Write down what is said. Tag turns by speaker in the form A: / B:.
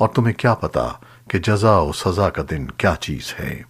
A: اور تمہیں کیا پتا کہ جزا و سزا کا دن کیا چیز ہے؟